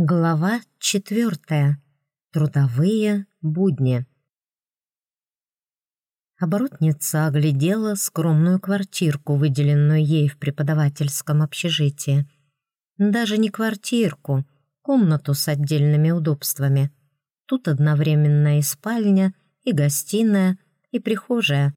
Глава четвертая. Трудовые будни. Оборотница оглядела скромную квартирку, выделенную ей в преподавательском общежитии. Даже не квартирку, комнату с отдельными удобствами. Тут одновременно и спальня, и гостиная, и прихожая.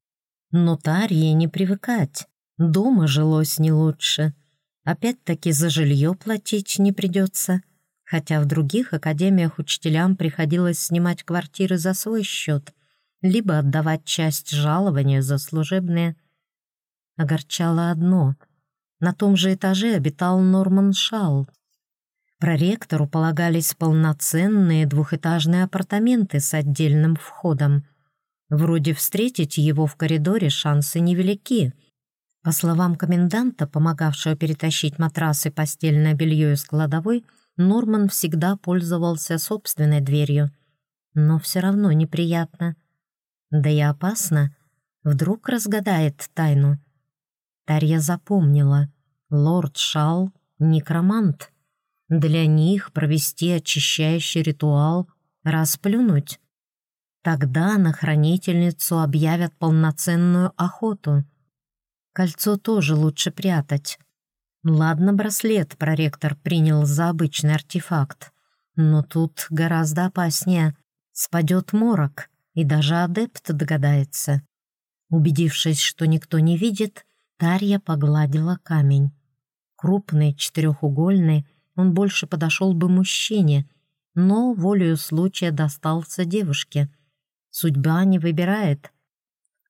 Но Тарье не привыкать. Дома жилось не лучше. Опять-таки за жилье платить не придется — хотя в других академиях учителям приходилось снимать квартиры за свой счет, либо отдавать часть жалования за служебные. Огорчало одно — на том же этаже обитал Норман Шалл. Проректору полагались полноценные двухэтажные апартаменты с отдельным входом. Вроде встретить его в коридоре шансы невелики. По словам коменданта, помогавшего перетащить матрасы постельное белье из кладовой — Норман всегда пользовался собственной дверью, но все равно неприятно. Да и опасно. Вдруг разгадает тайну. Тарья запомнила. Лорд Шал — некромант. Для них провести очищающий ритуал — расплюнуть. Тогда на хранительницу объявят полноценную охоту. Кольцо тоже лучше прятать. Ладно, браслет проректор принял за обычный артефакт, но тут гораздо опаснее. Спадет морок, и даже адепт догадается. Убедившись, что никто не видит, Тарья погладила камень. Крупный, четырехугольный, он больше подошел бы мужчине, но волею случая достался девушке. Судьба не выбирает —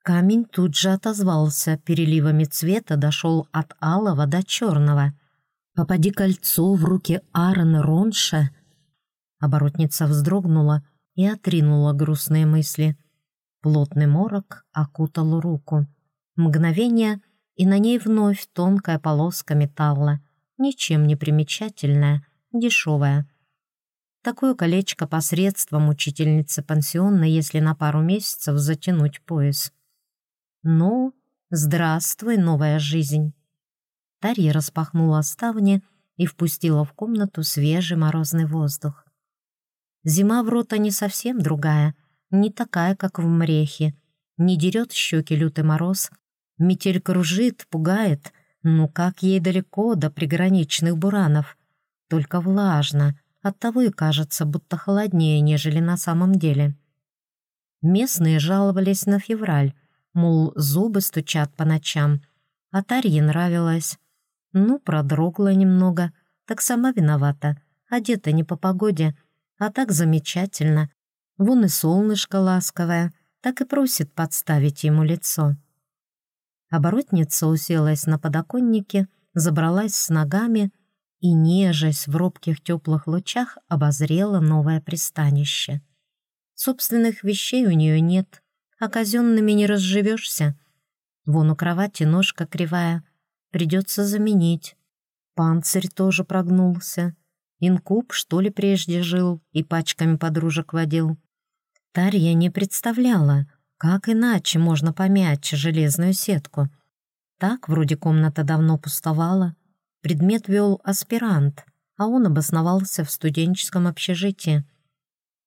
Камень тут же отозвался, переливами цвета дошел от алого до черного. «Попади кольцо в руки Аарона Ронша!» Оборотница вздрогнула и отринула грустные мысли. Плотный морок окутал руку. Мгновение, и на ней вновь тонкая полоска металла, ничем не примечательная, дешевая. Такое колечко посредством учительницы пансиона, если на пару месяцев затянуть пояс. «Ну, здравствуй, новая жизнь!» Тарья распахнула ставни и впустила в комнату свежий морозный воздух. Зима в рота не совсем другая, не такая, как в Мрехе. Не дерет щеки лютый мороз, метель кружит, пугает, ну как ей далеко до приграничных буранов. Только влажно, оттого и кажется, будто холоднее, нежели на самом деле. Местные жаловались на февраль, мол, зубы стучат по ночам. А Тарье нравилось. Ну, продрогла немного, так сама виновата. Одета не по погоде, а так замечательно. Вон и солнышко ласковое, так и просит подставить ему лицо. Оборотница уселась на подоконнике, забралась с ногами и, нежась в робких теплых лучах, обозрела новое пристанище. Собственных вещей у нее нет, а казенными не разживешься. Вон у кровати ножка кривая, придется заменить. Панцирь тоже прогнулся. Инкуб, что ли, прежде жил и пачками подружек водил. Тарья не представляла, как иначе можно помять железную сетку. Так вроде комната давно пустовала. Предмет вел аспирант, а он обосновался в студенческом общежитии.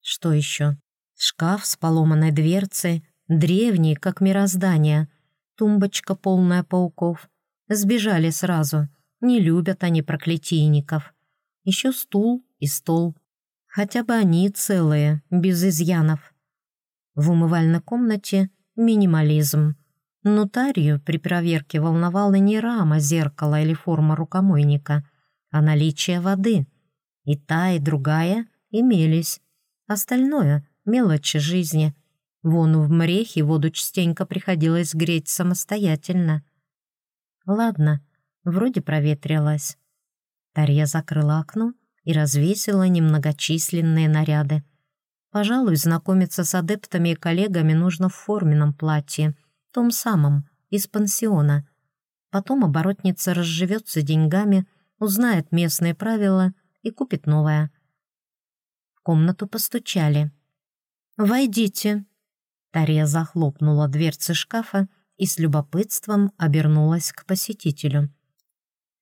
Что еще? Шкаф с поломанной дверцей, Древний, как мироздание. Тумбочка полная пауков. Сбежали сразу. Не любят они проклятийников. Еще стул и стол. Хотя бы они целые, без изъянов. В умывальной комнате минимализм. Нотарию при проверке волновала не рама зеркала или форма рукомойника, а наличие воды. И та, и другая имелись. Остальное — мелочи жизни — Вон в мрехе воду частенько приходилось греть самостоятельно. Ладно, вроде проветрилась. Тарья закрыла окно и развесила немногочисленные наряды. Пожалуй, знакомиться с адептами и коллегами нужно в форменном платье, том самом, из пансиона. Потом оборотница разживется деньгами, узнает местные правила и купит новое. В комнату постучали. «Войдите», Тария захлопнула дверцы шкафа и с любопытством обернулась к посетителю.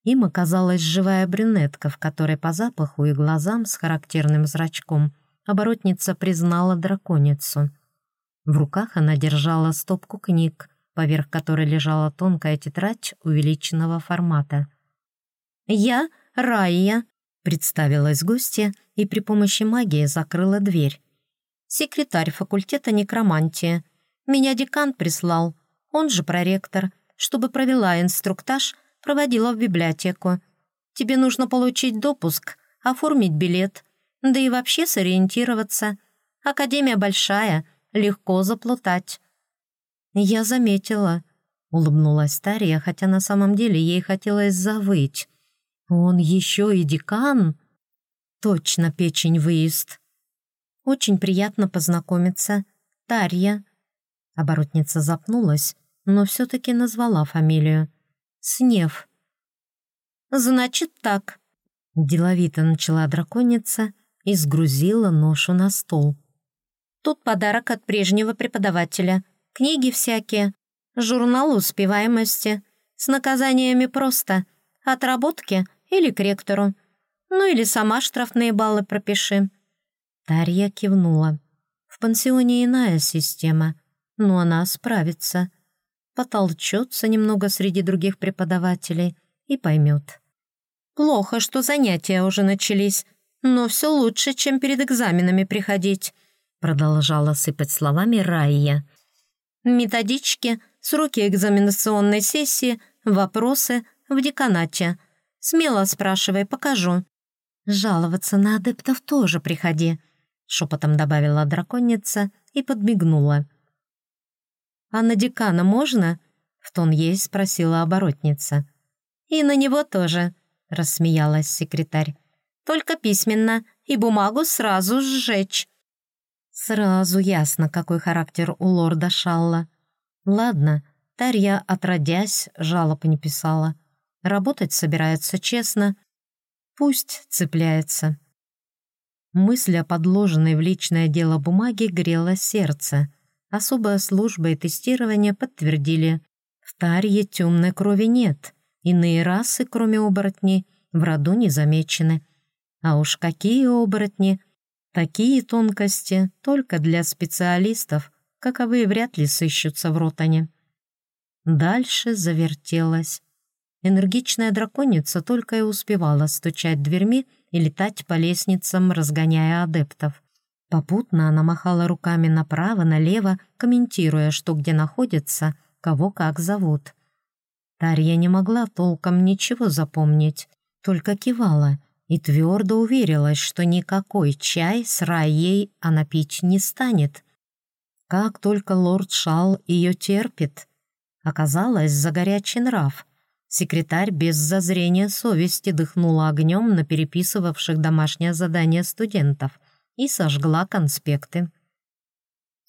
Им оказалась живая брюнетка, в которой по запаху и глазам с характерным зрачком оборотница признала драконицу. В руках она держала стопку книг, поверх которой лежала тонкая тетрадь увеличенного формата. «Я Райя», — представилась гостья и при помощи магии закрыла дверь. «Секретарь факультета некромантии. Меня декан прислал, он же проректор, чтобы провела инструктаж проводила в библиотеку. Тебе нужно получить допуск, оформить билет, да и вообще сориентироваться. Академия большая, легко заплутать». «Я заметила», — улыбнулась Тария, хотя на самом деле ей хотелось завыть. «Он еще и декан?» «Точно печень выезд». «Очень приятно познакомиться. Тарья». Оборотница запнулась, но все-таки назвала фамилию. Снев. «Значит так», — деловито начала драконица и сгрузила ношу на стол. «Тут подарок от прежнего преподавателя, книги всякие, журнал успеваемости, с наказаниями просто, отработки или к ректору, ну или сама штрафные баллы пропиши». Тарья кивнула. «В пансионе иная система, но она справится» потолчется немного среди других преподавателей и поймет. «Плохо, что занятия уже начались, но все лучше, чем перед экзаменами приходить», продолжала сыпать словами Райя. «Методички, сроки экзаменационной сессии, вопросы в деканате. Смело спрашивай, покажу». «Жаловаться на адептов тоже приходи», шепотом добавила драконица и подмигнула. «А на декана можно?» — в тон ей спросила оборотница. «И на него тоже», — рассмеялась секретарь. «Только письменно, и бумагу сразу сжечь». Сразу ясно, какой характер у лорда Шалла. Ладно, Тарья, отродясь, жалоб не писала. Работать собирается честно. Пусть цепляется. Мысль о подложенной в личное дело бумаге грела сердце — Особая служба и тестирование подтвердили, в Тарье темной крови нет, иные расы, кроме оборотней, в роду не замечены. А уж какие оборотни! Такие тонкости только для специалистов, каковые вряд ли сыщутся в ротане. Дальше завертелась. Энергичная драконица только и успевала стучать дверьми и летать по лестницам, разгоняя адептов. Попутно она махала руками направо, налево, комментируя, что где находится, кого как зовут. Тарья не могла толком ничего запомнить, только кивала и твердо уверилась, что никакой чай с Райей она пить не станет. Как только лорд Шал ее терпит. Оказалось, за горячий нрав. Секретарь без зазрения совести дыхнула огнем на переписывавших домашнее задание студентов — и сожгла конспекты.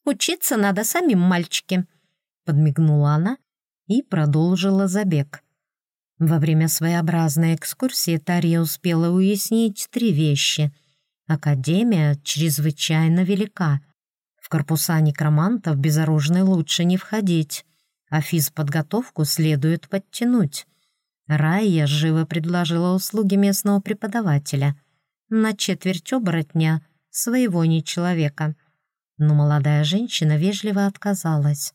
«Учиться надо самим, мальчики», — подмигнула она и продолжила забег. Во время своеобразной экскурсии Тарья успела уяснить три вещи. Академия чрезвычайно велика. В корпуса некромантов безоружной лучше не входить, а физподготовку следует подтянуть. Райя живо предложила услуги местного преподавателя. На четверть оборотня своего не человека. Но молодая женщина вежливо отказалась.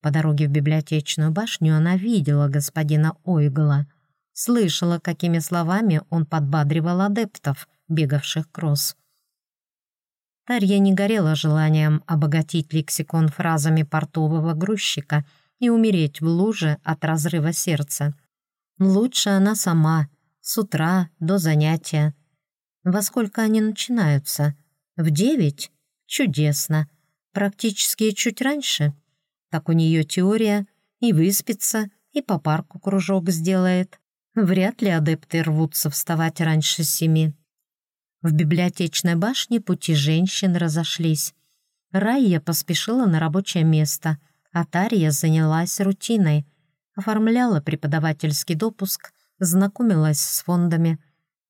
По дороге в библиотечную башню она видела господина Ойгла, слышала, какими словами он подбадривал адептов, бегавших кросс. Тарья не горела желанием обогатить лексикон фразами портового грузчика и умереть в луже от разрыва сердца. Лучше она сама, с утра до занятия. Во сколько они начинаются? В девять? Чудесно. Практически чуть раньше. Так у нее теория. И выспится, и по парку кружок сделает. Вряд ли адепты рвутся вставать раньше семи. В библиотечной башне пути женщин разошлись. Райя поспешила на рабочее место, а Тария занялась рутиной. Оформляла преподавательский допуск, знакомилась с фондами.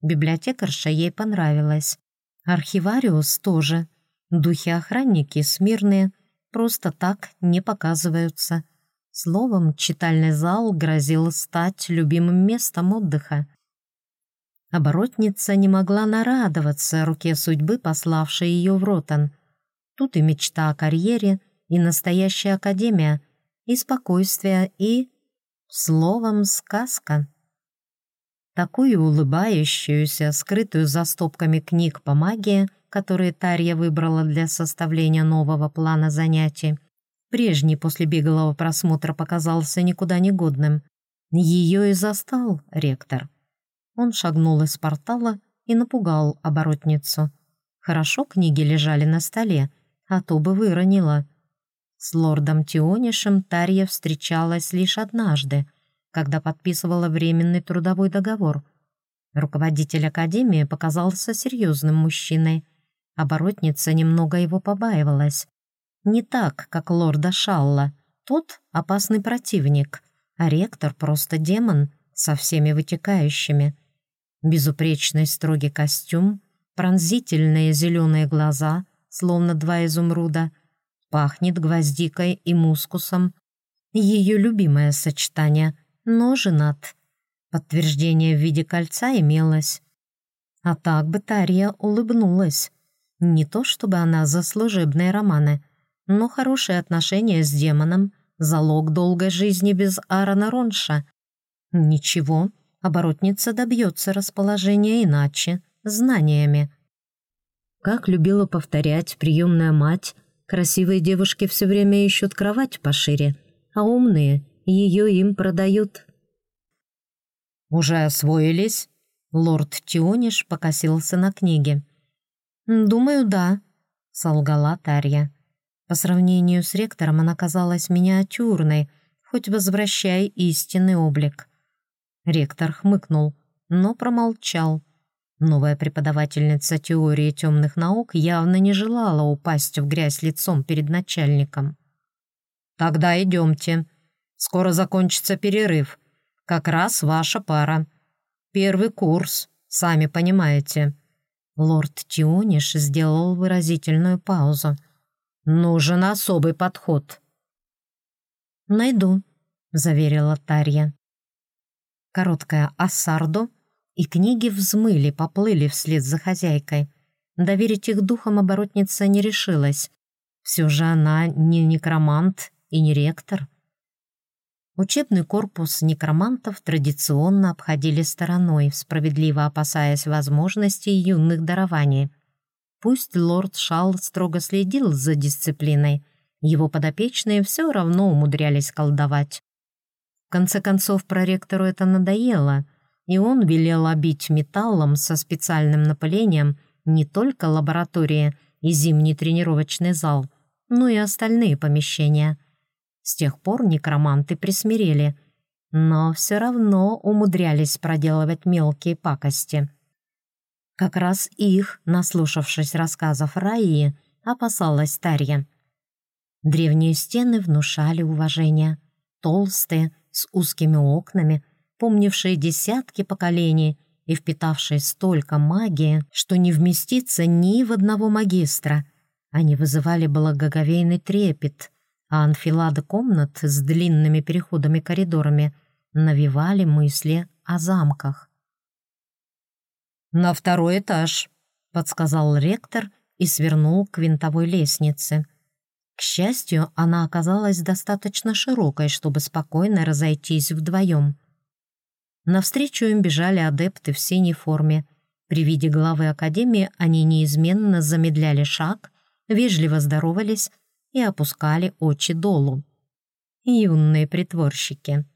Библиотекарша ей понравилась. Архивариус тоже. Духи-охранники смирные, просто так не показываются. Словом, читальный зал грозил стать любимым местом отдыха. Оборотница не могла нарадоваться руке судьбы, пославшей ее в Ротан. Тут и мечта о карьере, и настоящая академия, и спокойствие, и... Словом, сказка. Такую улыбающуюся, скрытую за стопками книг по магии, которые Тарья выбрала для составления нового плана занятий, прежний после беглого просмотра показался никуда не годным. Ее и застал ректор. Он шагнул из портала и напугал оборотницу. Хорошо книги лежали на столе, а то бы выронила. С лордом Тионишем Тарья встречалась лишь однажды, когда подписывала временный трудовой договор. Руководитель академии показался серьезным мужчиной. Оборотница немного его побаивалась. Не так, как лорда Шалла. Тот — опасный противник, а ректор — просто демон со всеми вытекающими. Безупречный строгий костюм, пронзительные зеленые глаза, словно два изумруда, пахнет гвоздикой и мускусом. Ее любимое сочетание, но женат. Подтверждение в виде кольца имелось. А так бы Тария улыбнулась. Не то чтобы она за служебные романы, но хорошие отношения с демоном — залог долгой жизни без Аарона Ронша. Ничего, оборотница добьется расположения иначе, знаниями. Как любила повторять приемная мать, красивые девушки все время ищут кровать пошире, а умные ее им продают. «Уже освоились?» Лорд Тиониш покосился на книге. «Думаю, да», — солгала Тарья. По сравнению с ректором она казалась миниатюрной, хоть возвращай истинный облик. Ректор хмыкнул, но промолчал. Новая преподавательница теории темных наук явно не желала упасть в грязь лицом перед начальником. «Тогда идемте. Скоро закончится перерыв. Как раз ваша пара. Первый курс, сами понимаете». Лорд Тиониш сделал выразительную паузу. «Нужен особый подход». «Найду», — заверила Тарья короткое «Ассардо», и книги взмыли, поплыли вслед за хозяйкой. Доверить их духом оборотница не решилась. Все же она не некромант и не ректор. Учебный корпус некромантов традиционно обходили стороной, справедливо опасаясь возможностей юных дарований. Пусть лорд Шал строго следил за дисциплиной, его подопечные все равно умудрялись колдовать. В конце концов, проректору это надоело, и он велел обить металлом со специальным напылением не только лаборатории и зимний тренировочный зал, но и остальные помещения. С тех пор некроманты присмирели, но все равно умудрялись проделывать мелкие пакости. Как раз их, наслушавшись рассказов Раи, опасалась Тарья. Древние стены внушали уважение. Толстые, с узкими окнами, помнившие десятки поколений и впитавшие столько магии, что не вместится ни в одного магистра. Они вызывали благоговейный трепет, а анфилады комнат с длинными переходами-коридорами навевали мысли о замках. «На второй этаж», — подсказал ректор и свернул к винтовой лестнице — к счастью, она оказалась достаточно широкой, чтобы спокойно разойтись вдвоем. Навстречу им бежали адепты в синей форме. При виде главы Академии они неизменно замедляли шаг, вежливо здоровались и опускали очи долу. Юные притворщики.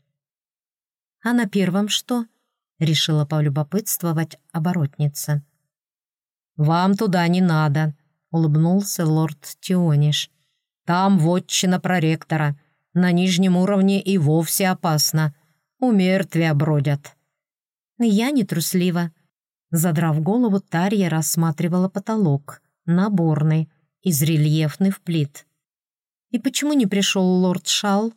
«А на первом что?» — решила полюбопытствовать оборотница. «Вам туда не надо», — улыбнулся лорд Тиониш. Там вотчина проректора. На нижнем уровне и вовсе опасно. У мертвия бродят». «Я не труслива». Задрав голову, Тарья рассматривала потолок, наборный, из рельефных плит. «И почему не пришел лорд Шал?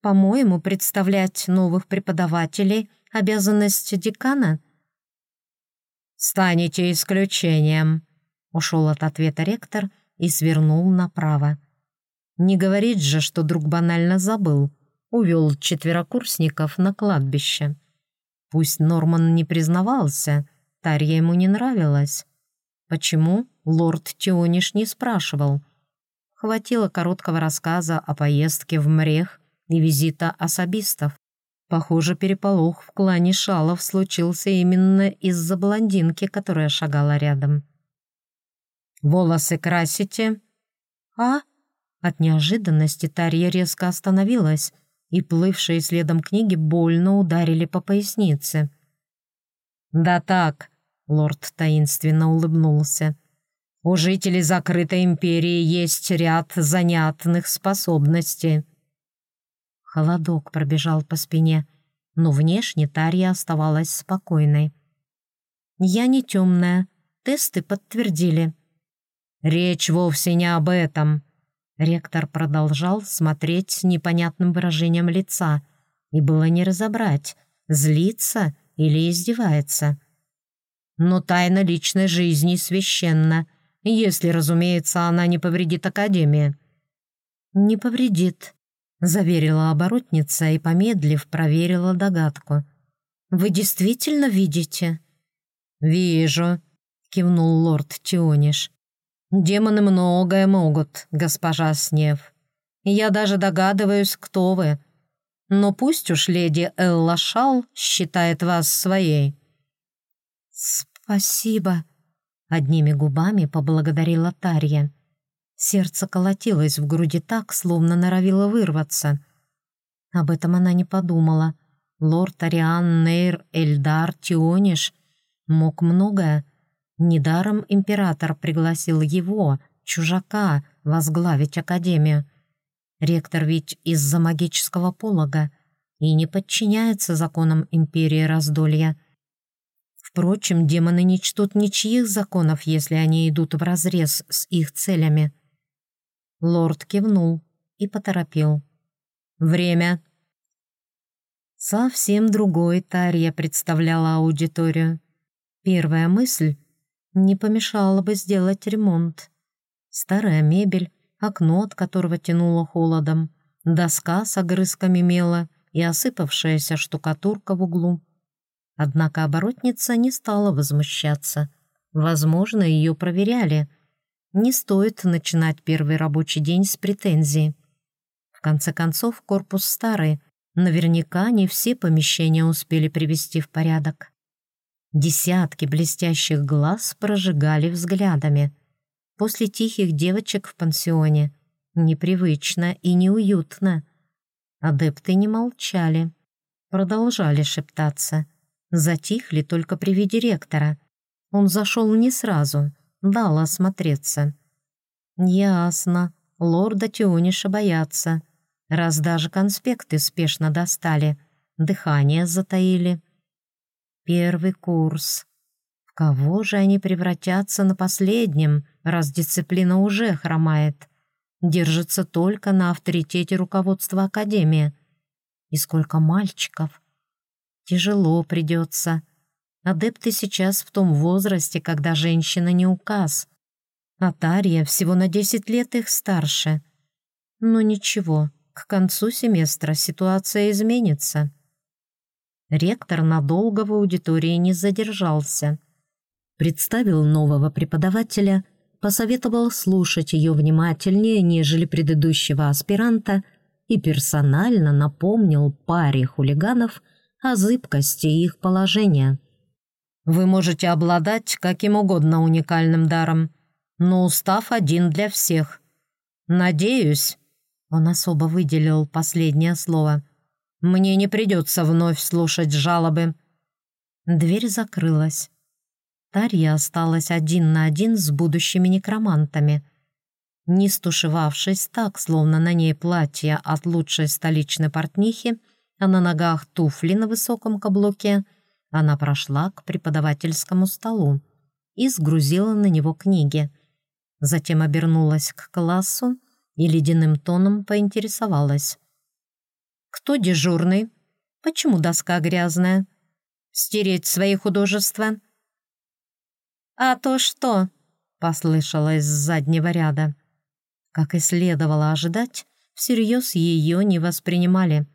По-моему, представлять новых преподавателей — обязанность декана». «Станете исключением», — ушел от ответа ректор и свернул направо. Не говорит же, что друг банально забыл. Увел четверокурсников на кладбище. Пусть Норман не признавался, Тарья ему не нравилась. Почему, лорд Тиониш не спрашивал. Хватило короткого рассказа о поездке в Мрех и визита особистов. Похоже, переполох в клане Шалов случился именно из-за блондинки, которая шагала рядом. «Волосы красите?» «А?» От неожиданности Тарья резко остановилась, и плывшие следом книги больно ударили по пояснице. «Да так», — лорд таинственно улыбнулся, «у жителей закрытой империи есть ряд занятных способностей». Холодок пробежал по спине, но внешне Тарья оставалась спокойной. «Я не темная, тесты подтвердили». «Речь вовсе не об этом», Ректор продолжал смотреть с непонятным выражением лица, и было не разобрать, злится или издевается. Но тайна личной жизни священна, если, разумеется, она не повредит Академии. «Не повредит», — заверила оборотница и, помедлив, проверила догадку. «Вы действительно видите?» «Вижу», — кивнул лорд Тиониш. «Демоны многое могут, госпожа Снев. Я даже догадываюсь, кто вы. Но пусть уж леди Элла Шал считает вас своей». «Спасибо», — одними губами поблагодарила Тарья. Сердце колотилось в груди так, словно норовило вырваться. Об этом она не подумала. Лорд Ариан Нейр Эльдар Тиониш мог многое, Недаром император пригласил его, чужака, возглавить академию. Ректор ведь из-за магического полога и не подчиняется законам империи раздолья. Впрочем, демоны не чтут ничьих законов, если они идут вразрез с их целями. Лорд кивнул и поторопил. «Время!» Совсем другой Тарья представляла аудиторию. Первая мысль не помешало бы сделать ремонт. Старая мебель, окно, от которого тянуло холодом, доска с огрызками мела и осыпавшаяся штукатурка в углу. Однако оборотница не стала возмущаться. Возможно, ее проверяли. Не стоит начинать первый рабочий день с претензий. В конце концов, корпус старый. Наверняка не все помещения успели привести в порядок. Десятки блестящих глаз прожигали взглядами. После тихих девочек в пансионе непривычно и неуютно. Адепты не молчали, продолжали шептаться. Затихли только при виде ректора. Он зашел не сразу, дал осмотреться. Ясно, лорда Тиониша боятся, раз даже конспекты спешно достали, дыхание затаили. Первый курс. В кого же они превратятся на последнем, раз дисциплина уже хромает? Держится только на авторитете руководства Академии. И сколько мальчиков. Тяжело придется. Адепты сейчас в том возрасте, когда женщина не указ. А Тария всего на 10 лет их старше. Но ничего, к концу семестра ситуация изменится. Ректор надолго в аудитории не задержался. Представил нового преподавателя, посоветовал слушать ее внимательнее, нежели предыдущего аспиранта, и персонально напомнил паре хулиганов о зыбкости их положения. «Вы можете обладать каким угодно уникальным даром, но устав один для всех. Надеюсь...» Он особо выделил последнее слово – мне не придется вновь слушать жалобы». Дверь закрылась. Тарья осталась один на один с будущими некромантами. Не стушевавшись так, словно на ней платье от лучшей столичной портнихи, а на ногах туфли на высоком каблуке, она прошла к преподавательскому столу и сгрузила на него книги. Затем обернулась к классу и ледяным тоном поинтересовалась. Кто дежурный? Почему доска грязная? Стереть свои художества? А то что? Послышалось с заднего ряда. Как и следовало ожидать, всерьез ее не воспринимали.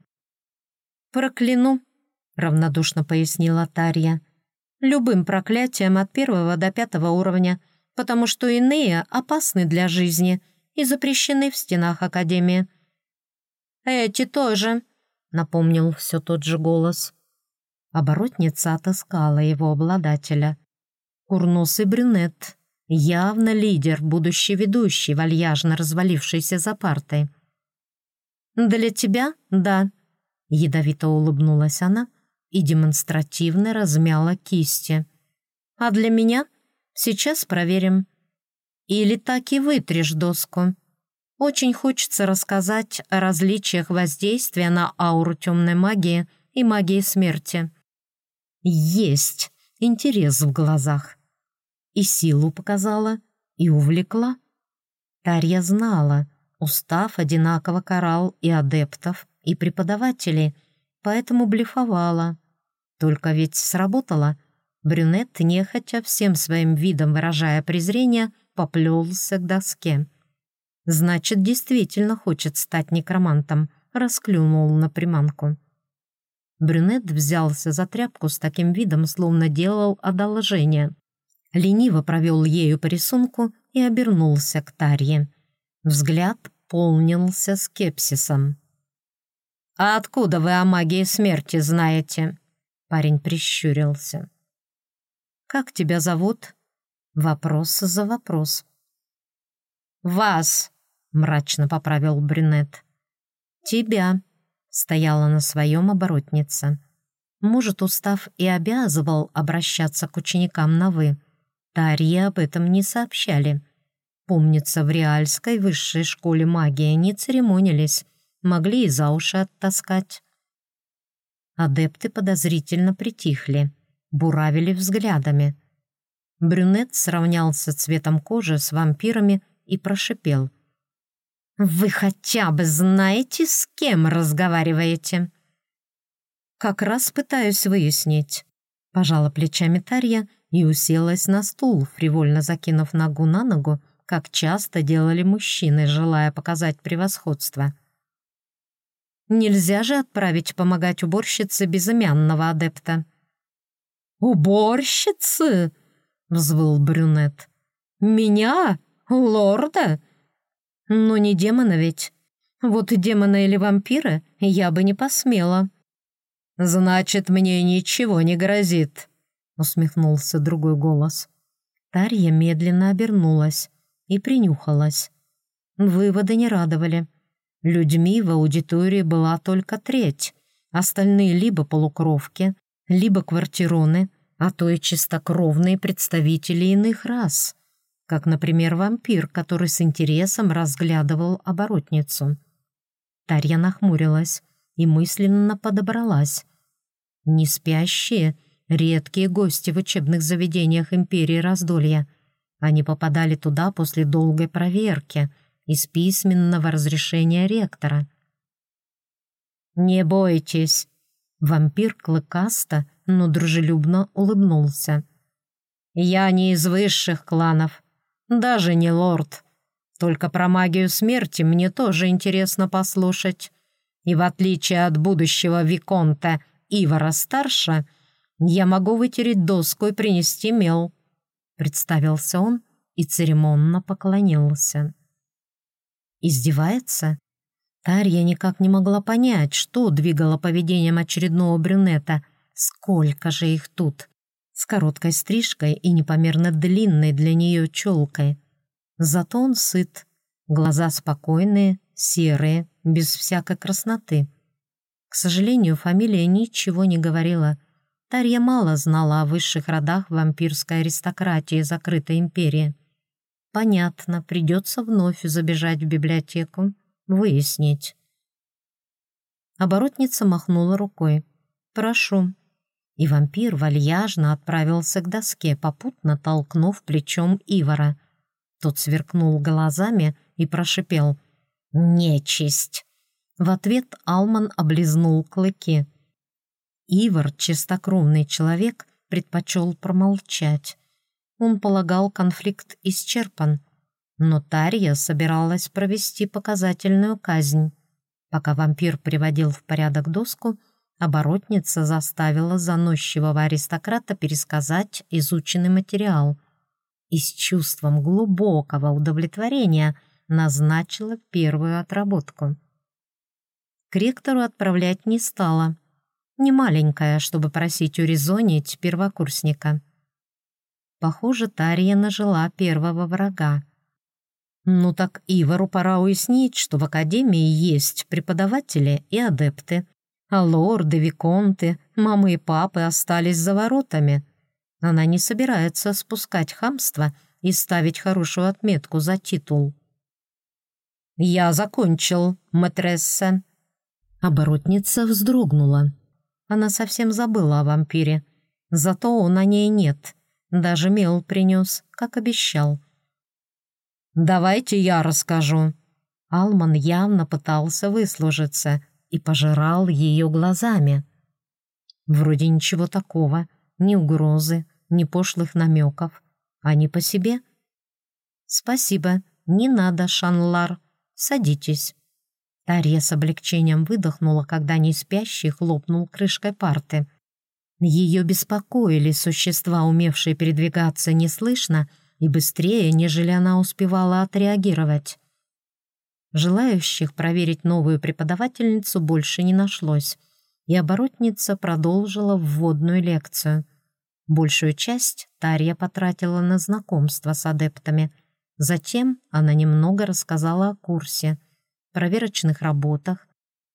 «Прокляну», — равнодушно пояснила Тарья. «Любым проклятием от первого до пятого уровня, потому что иные опасны для жизни и запрещены в стенах Академии». «Эти тоже», — напомнил все тот же голос. Оборотница отыскала его обладателя. Курносый брюнет, явно лидер, будущий ведущий, вальяжно развалившийся за партой. «Для тебя — да», — ядовито улыбнулась она и демонстративно размяла кисти. «А для меня? Сейчас проверим. Или так и вытрешь доску. Очень хочется рассказать о различиях воздействия на ауру темной магии и магии смерти». «Есть интерес в глазах» и силу показала, и увлекла. Тарья знала, устав одинаково карал и адептов, и преподавателей, поэтому блефовала. Только ведь сработало. Брюнет, нехотя, всем своим видом выражая презрение, поплелся к доске. Значит, действительно хочет стать некромантом, расклюнул на приманку. Брюнет взялся за тряпку с таким видом, словно делал одолжение лениво провел ею по рисунку и обернулся к Тарье. Взгляд полнился скепсисом. «А откуда вы о магии смерти знаете?» Парень прищурился. «Как тебя зовут?» Вопрос за вопрос. «Вас!» — мрачно поправил брюнет. «Тебя!» — стояла на своем оборотница. Может, устав и обязывал обращаться к ученикам на «вы», Тарье об этом не сообщали. Помнится, в Реальской высшей школе магии не церемонились, могли и за уши оттаскать. Адепты подозрительно притихли, буравили взглядами. Брюнет сравнялся цветом кожи с вампирами и прошипел. «Вы хотя бы знаете, с кем разговариваете?» «Как раз пытаюсь выяснить», — пожала плечами Тарья и уселась на стул, фривольно закинув ногу на ногу, как часто делали мужчины, желая показать превосходство. Нельзя же отправить помогать уборщице безымянного адепта. «Уборщицы?» — взвыл брюнет. «Меня? Лорда? Ну не демона ведь. Вот демона или вампира я бы не посмела». «Значит, мне ничего не грозит», — усмехнулся другой голос. Тарья медленно обернулась и принюхалась. Выводы не радовали. Людьми в аудитории была только треть, остальные либо полукровки, либо квартироны, а то и чистокровные представители иных рас, как, например, вампир, который с интересом разглядывал оборотницу. Тарья нахмурилась и мысленно подобралась. Не спящие — редкие гости в учебных заведениях империи раздолья. Они попадали туда после долгой проверки из письменного разрешения ректора. «Не бойтесь!» Вампир клыкаста, но дружелюбно улыбнулся. «Я не из высших кланов, даже не лорд. Только про магию смерти мне тоже интересно послушать. И в отличие от будущего Виконта Ивара-старша, «Я могу вытереть доску и принести мел», — представился он и церемонно поклонился. Издевается? Тарья никак не могла понять, что двигало поведением очередного брюнета. Сколько же их тут! С короткой стрижкой и непомерно длинной для нее челкой. Зато он сыт, глаза спокойные, серые, без всякой красноты. К сожалению, фамилия ничего не говорила — Тарья мало знала о высших родах вампирской аристократии закрытой империи. Понятно, придется вновь забежать в библиотеку, выяснить. Оборотница махнула рукой. «Прошу». И вампир вальяжно отправился к доске, попутно толкнув плечом Ивара. Тот сверкнул глазами и прошипел «Нечисть!». В ответ Алман облизнул клыки. Ивар, чистокровный человек, предпочел промолчать. Он полагал, конфликт исчерпан, но Тарья собиралась провести показательную казнь. Пока вампир приводил в порядок доску, оборотница заставила заносчивого аристократа пересказать изученный материал и с чувством глубокого удовлетворения назначила первую отработку. К ректору отправлять не стала. Не маленькая, чтобы просить урезонить первокурсника. Похоже, Тарья нажила первого врага. Ну так Ивару пора уяснить, что в Академии есть преподаватели и адепты, а лорды, виконты, мамы и папы остались за воротами. Она не собирается спускать хамство и ставить хорошую отметку за титул. «Я закончил, матресса», Оборотница вздрогнула. Она совсем забыла о вампире. Зато он на ней нет. Даже мел принес, как обещал. «Давайте я расскажу». Алман явно пытался выслужиться и пожирал ее глазами. Вроде ничего такого, ни угрозы, ни пошлых намеков. Они по себе. «Спасибо, не надо, Шанлар. Садитесь». Тарья с облегчением выдохнула, когда неспящий хлопнул крышкой парты. Ее беспокоили существа, умевшие передвигаться неслышно и быстрее, нежели она успевала отреагировать. Желающих проверить новую преподавательницу больше не нашлось, и оборотница продолжила вводную лекцию. Большую часть Тарья потратила на знакомство с адептами. Затем она немного рассказала о курсе — проверочных работах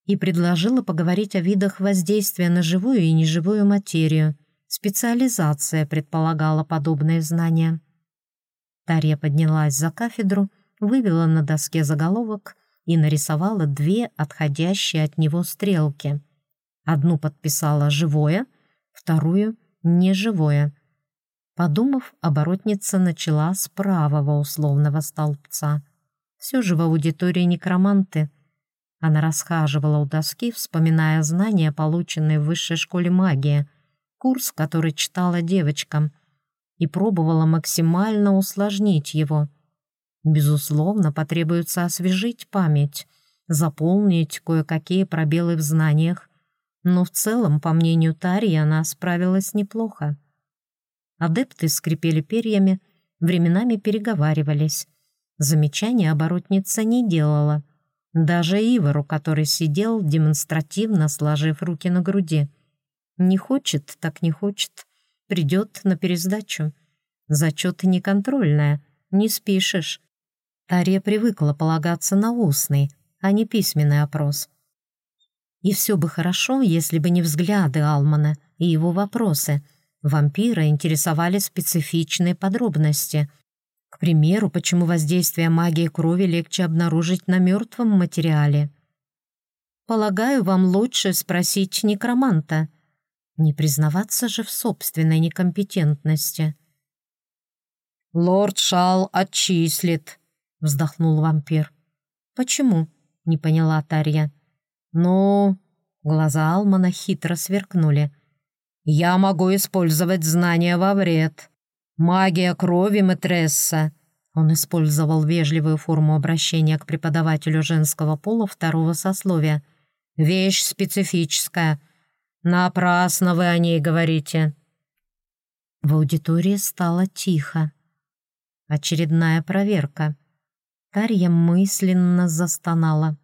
и предложила поговорить о видах воздействия на живую и неживую материю. Специализация предполагала подобные знания. Тарья поднялась за кафедру, вывела на доске заголовок и нарисовала две отходящие от него стрелки. Одну подписала «живое», вторую «неживое». Подумав, оборотница начала с правого условного столбца. Все же в аудитории некроманты. Она расхаживала у доски, вспоминая знания, полученные в высшей школе магии, курс, который читала девочкам, и пробовала максимально усложнить его. Безусловно, потребуется освежить память, заполнить кое-какие пробелы в знаниях, но в целом, по мнению Тарии, она справилась неплохо. Адепты скрипели перьями, временами переговаривались, Замечания оборотница не делала. Даже Ивару, который сидел, демонстративно сложив руки на груди. Не хочет, так не хочет. Придет на пересдачу. Зачет неконтрольная, не спишешь. Тария привыкла полагаться на устный, а не письменный опрос. И все бы хорошо, если бы не взгляды Алмана и его вопросы. Вампира интересовали специфичные подробности, к примеру, почему воздействие магии крови легче обнаружить на мертвом материале? Полагаю, вам лучше спросить некроманта. Не признаваться же в собственной некомпетентности. «Лорд Шал отчислит», — вздохнул вампир. «Почему?» — не поняла Тарья. «Ну...» — глаза Алмана хитро сверкнули. «Я могу использовать знания во вред. «Магия крови, матресса!» Он использовал вежливую форму обращения к преподавателю женского пола второго сословия. «Вещь специфическая. Напрасно вы о ней говорите». В аудитории стало тихо. Очередная проверка. Тарья мысленно застонала.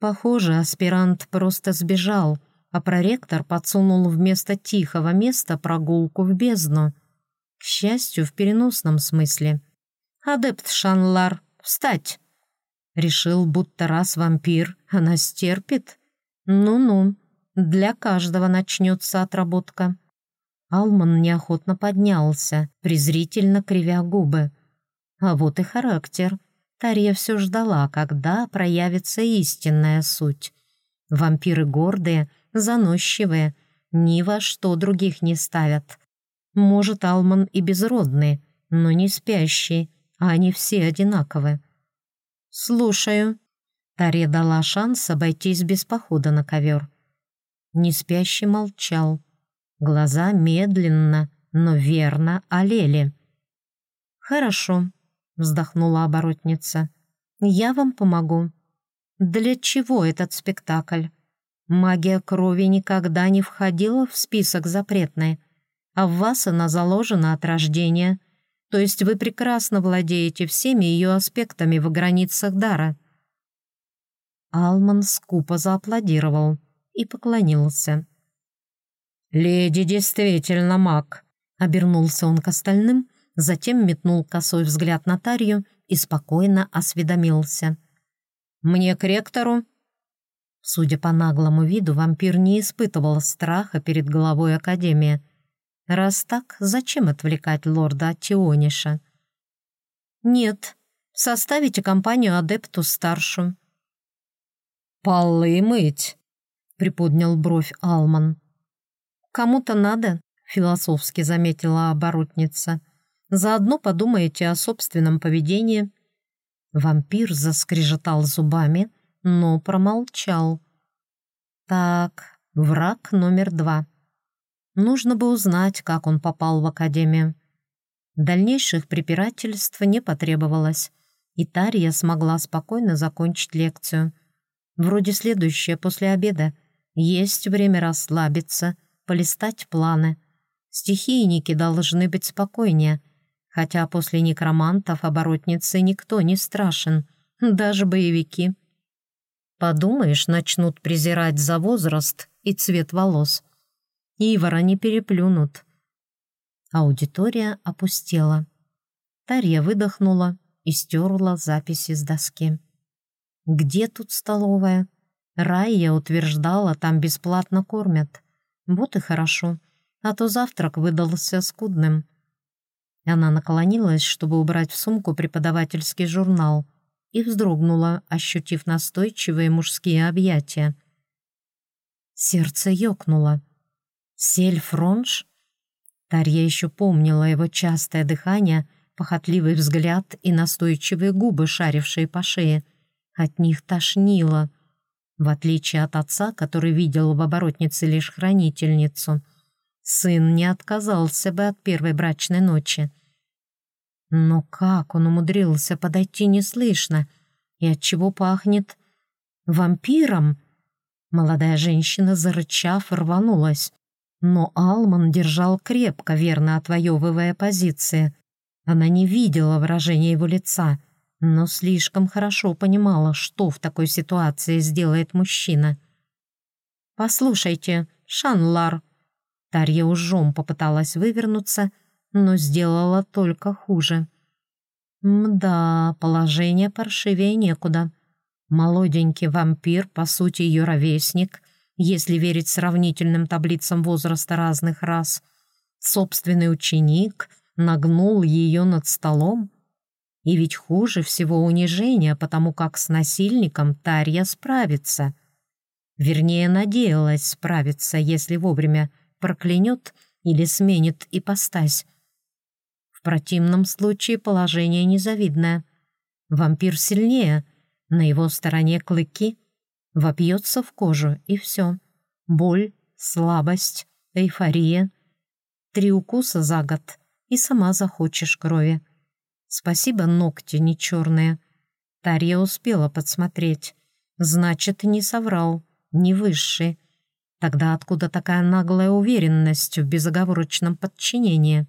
Похоже, аспирант просто сбежал, а проректор подсунул вместо тихого места прогулку в бездну. К счастью, в переносном смысле. «Адепт Шанлар, встать!» Решил, будто раз вампир, она стерпит. Ну-ну, для каждого начнется отработка. Алман неохотно поднялся, презрительно кривя губы. А вот и характер. Тарья все ждала, когда проявится истинная суть. Вампиры гордые, заносчивые, ни во что других не ставят. Может, Алман и безродный, но не спящий, а они все одинаковы. «Слушаю». Таре дала шанс обойтись без похода на ковер. Неспящий молчал. Глаза медленно, но верно олели. «Хорошо», — вздохнула оборотница. «Я вам помогу. Для чего этот спектакль? Магия крови никогда не входила в список запретной, а в вас она заложена от рождения, то есть вы прекрасно владеете всеми ее аспектами в границах дара. Алман скупо зааплодировал и поклонился. «Леди действительно маг», — обернулся он к остальным, затем метнул косой взгляд на Тарью и спокойно осведомился. «Мне к ректору?» Судя по наглому виду, вампир не испытывал страха перед главой Академии. Раз так, зачем отвлекать лорда Тиониша? «Нет, составите компанию адепту старшую». «Полы мыть», — приподнял бровь Алман. «Кому-то надо», — философски заметила оборотница. «Заодно подумаете о собственном поведении». Вампир заскрежетал зубами, но промолчал. «Так, враг номер два. Нужно бы узнать, как он попал в академию». Дальнейших препирательств не потребовалось, и Тария смогла спокойно закончить лекцию. Вроде следующее после обеда. Есть время расслабиться, полистать планы. Стихийники должны быть спокойнее, хотя после некромантов оборотницы никто не страшен, даже боевики. Подумаешь, начнут презирать за возраст и цвет волос. Ивара не переплюнут. Аудитория опустела. Тарья выдохнула и стерла записи с доски. Где тут столовая? Райя утверждала, там бесплатно кормят. Вот и хорошо, а то завтрак выдался скудным. Она наклонилась, чтобы убрать в сумку преподавательский журнал, и вздрогнула, ощутив настойчивые мужские объятия. Сердце ёкнуло. «Сель Фронш?» Тарья еще помнила его частое дыхание, похотливый взгляд и настойчивые губы, шарившие по шее — от них тошнило. В отличие от отца, который видел в оборотнице лишь хранительницу, сын не отказался бы от первой брачной ночи. Но как он умудрился подойти неслышно? И от чего пахнет? Вампиром? Молодая женщина, зарычав, рванулась. Но Алман держал крепко, верно отвоевывая позиции. Она не видела выражения его лица — но слишком хорошо понимала, что в такой ситуации сделает мужчина. «Послушайте, Шанлар...» Тарья ужом попыталась вывернуться, но сделала только хуже. Мда, положение паршивее некуда. Молоденький вампир, по сути, ее ровесник, если верить сравнительным таблицам возраста разных рас. Собственный ученик нагнул ее над столом, и ведь хуже всего унижение, потому как с насильником Тарья справится. Вернее, надеялась справиться, если вовремя проклянет или сменит ипостась. В противном случае положение незавидное. Вампир сильнее, на его стороне клыки, вопьется в кожу, и все. Боль, слабость, эйфория. Три укуса за год, и сама захочешь крови. Спасибо, ногти не черные. Тарья успела подсмотреть. Значит, не соврал, не высший. Тогда откуда такая наглая уверенность в безоговорочном подчинении?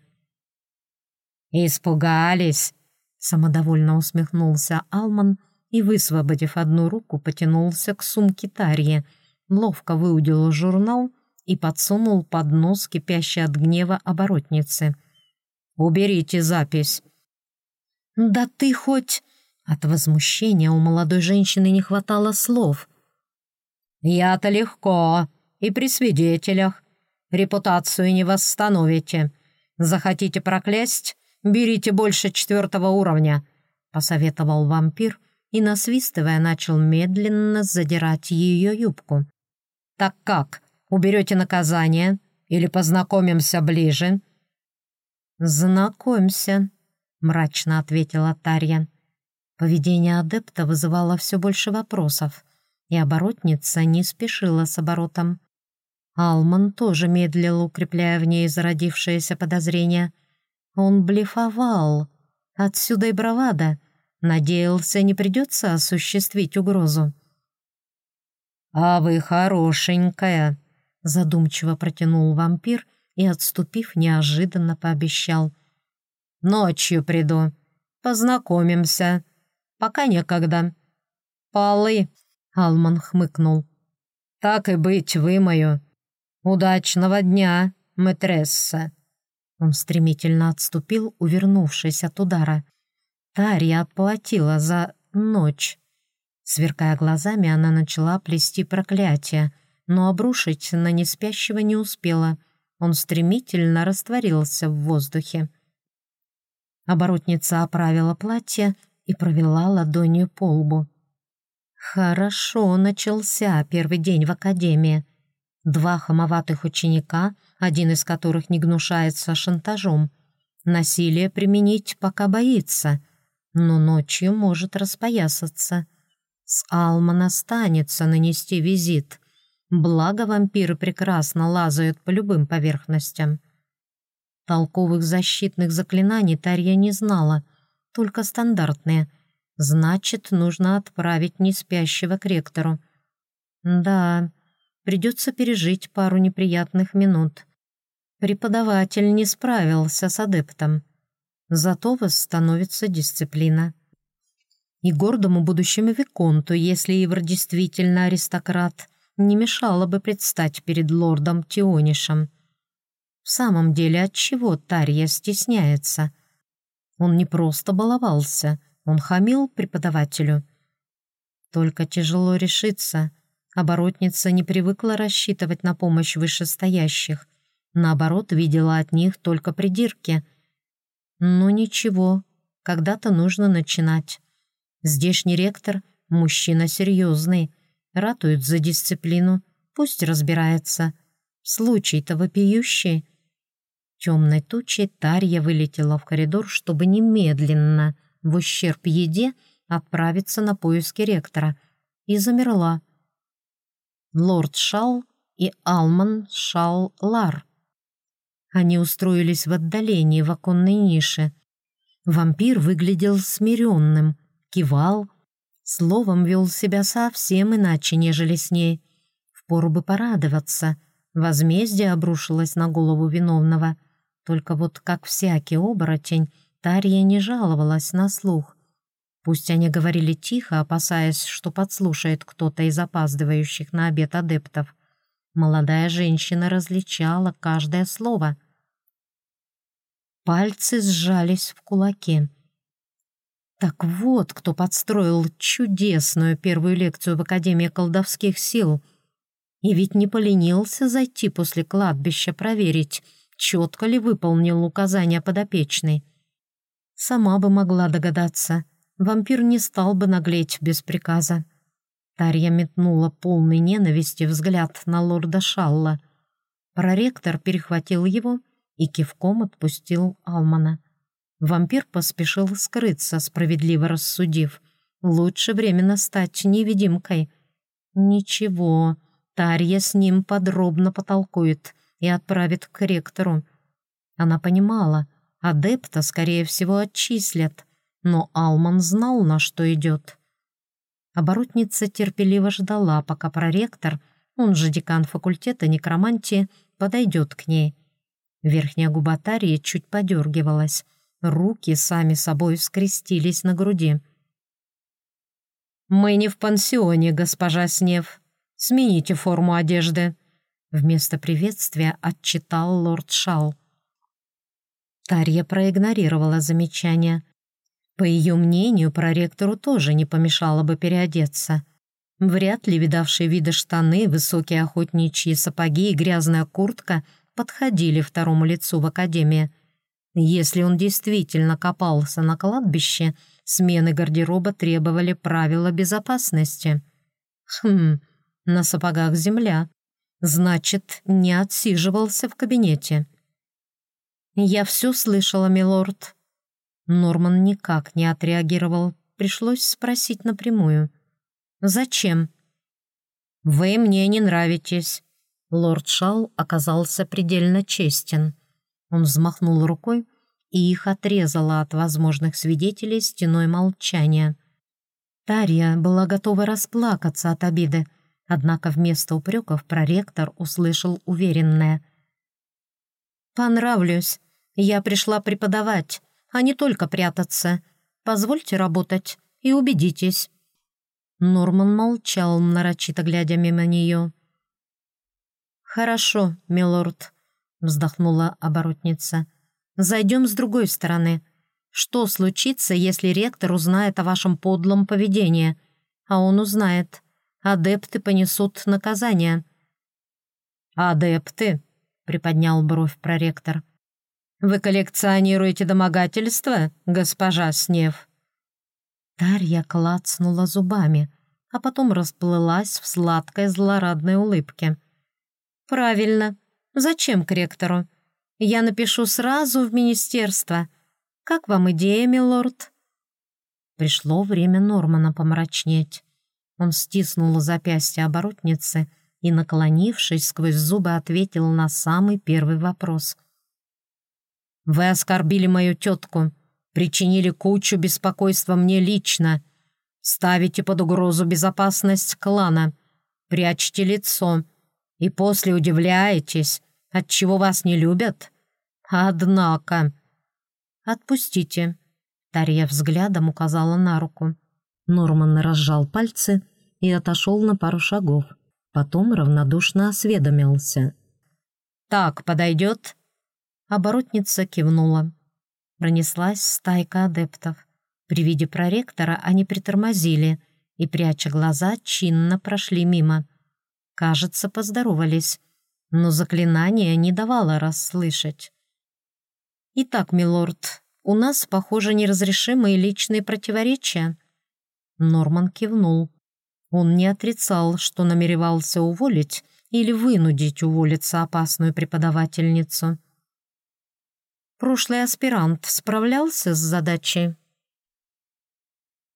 «Испугались!» — самодовольно усмехнулся Алман и, высвободив одну руку, потянулся к сумке Тарьи, ловко выудил журнал и подсунул под нос кипящей от гнева оборотницы. «Уберите запись!» «Да ты хоть...» От возмущения у молодой женщины не хватало слов. «Я-то легко, и при свидетелях. Репутацию не восстановите. Захотите проклясть? Берите больше четвертого уровня», — посоветовал вампир и, насвистывая, начал медленно задирать ее юбку. «Так как, уберете наказание или познакомимся ближе?» «Знакомься», мрачно ответила Тарья. Поведение адепта вызывало все больше вопросов, и оборотница не спешила с оборотом. Алман тоже медлил, укрепляя в ней зародившееся подозрение. Он блефовал. Отсюда и бравада. Надеялся, не придется осуществить угрозу. «А вы хорошенькая», — задумчиво протянул вампир и, отступив, неожиданно пообещал. «Ночью приду. Познакомимся. Пока некогда». «Полы», — Алман хмыкнул. «Так и быть, вымою. Удачного дня, мэтресса». Он стремительно отступил, увернувшись от удара. Тарья оплатила за ночь. Сверкая глазами, она начала плести проклятие, но обрушить на неспящего не успела. Он стремительно растворился в воздухе. Оборотница оправила платье и провела ладонью по лбу. Хорошо начался первый день в академии. Два хамоватых ученика, один из которых не гнушается шантажом. Насилие применить пока боится, но ночью может распоясаться. С Алман останется нанести визит. Благо вампиры прекрасно лазают по любым поверхностям. Толковых защитных заклинаний Тарья не знала, только стандартные. Значит, нужно отправить неспящего к ректору. Да, придется пережить пару неприятных минут. Преподаватель не справился с адептом. Зато восстановится дисциплина. И гордому будущему Виконту, если Ивр действительно аристократ, не мешало бы предстать перед лордом Тионишем. В самом деле, от чего Тарья стесняется? Он не просто баловался, он хамил преподавателю. Только тяжело решиться. Оборотница не привыкла рассчитывать на помощь вышестоящих. Наоборот, видела от них только придирки. Но ничего, когда-то нужно начинать. Здешний ректор — мужчина серьезный, ратует за дисциплину, пусть разбирается. Случай-то вопиющий. Темной тучей Тарья вылетела в коридор, чтобы немедленно, в ущерб еде, отправиться на поиски ректора, и замерла. Лорд Шал и Алман Шал Лар. Они устроились в отдалении в оконной нише. Вампир выглядел смиренным, кивал, словом вел себя совсем иначе, нежели с ней. Впору бы порадоваться. Возмездие обрушилось на голову виновного. Только вот, как всякий оборотень, Тарья не жаловалась на слух. Пусть они говорили тихо, опасаясь, что подслушает кто-то из опаздывающих на обед адептов. Молодая женщина различала каждое слово. Пальцы сжались в кулаки. Так вот, кто подстроил чудесную первую лекцию в Академии колдовских сил. И ведь не поленился зайти после кладбища проверить, четко ли выполнил указания подопечной. Сама бы могла догадаться. Вампир не стал бы наглеть без приказа. Тарья метнула полный ненависти взгляд на лорда Шалла. Проректор перехватил его и кивком отпустил Алмана. Вампир поспешил скрыться, справедливо рассудив. Лучше временно стать невидимкой. Ничего, Тарья с ним подробно потолкует и отправит к ректору. Она понимала, адепта, скорее всего, отчислят, но Алман знал, на что идет. Оборотница терпеливо ждала, пока проректор, он же декан факультета некромантии, подойдет к ней. Верхняя губа Тарьи чуть подергивалась, Руки сами собой скрестились на груди. «Мы не в пансионе, госпожа Снев. Смените форму одежды», — вместо приветствия отчитал лорд Шал. Тарья проигнорировала замечание. По ее мнению, проректору тоже не помешало бы переодеться. Вряд ли видавшие виды штаны, высокие охотничьи сапоги и грязная куртка подходили второму лицу в академии — если он действительно копался на кладбище, смены гардероба требовали правила безопасности. Хм, на сапогах земля. Значит, не отсиживался в кабинете. «Я все слышала, милорд». Норман никак не отреагировал. Пришлось спросить напрямую. «Зачем?» «Вы мне не нравитесь». Лорд Шал оказался предельно честен. Он взмахнул рукой, и их отрезало от возможных свидетелей стеной молчания. Тария была готова расплакаться от обиды. Однако вместо упреков проректор услышал уверенное. «Понравлюсь. Я пришла преподавать, а не только прятаться. Позвольте работать и убедитесь». Норман молчал, нарочито глядя мимо нее. «Хорошо, милорд», — вздохнула оборотница. «Зайдем с другой стороны. Что случится, если ректор узнает о вашем подлом поведении? А он узнает адепты понесут наказание». «Адепты?» — приподнял бровь проректор. «Вы коллекционируете домогательства, госпожа Снев?» Тарья клацнула зубами, а потом расплылась в сладкой злорадной улыбке. «Правильно. Зачем к ректору? Я напишу сразу в министерство. Как вам идея, милорд?» Пришло время Нормана помрачнеть. Он стиснул запястье оборотницы и, наклонившись сквозь зубы, ответил на самый первый вопрос. «Вы оскорбили мою тетку, причинили кучу беспокойства мне лично, ставите под угрозу безопасность клана, прячьте лицо и после удивляетесь, отчего вас не любят? Однако...» «Отпустите», — Тарья взглядом указала на руку. Норман разжал пальцы и отошел на пару шагов. Потом равнодушно осведомился. «Так подойдет?» Оборотница кивнула. Пронеслась стайка адептов. При виде проректора они притормозили и, пряча глаза, чинно прошли мимо. Кажется, поздоровались, но заклинание не давало расслышать. «Итак, милорд, у нас, похоже, неразрешимые личные противоречия». Норман кивнул. Он не отрицал, что намеревался уволить или вынудить уволиться опасную преподавательницу. Прошлый аспирант справлялся с задачей?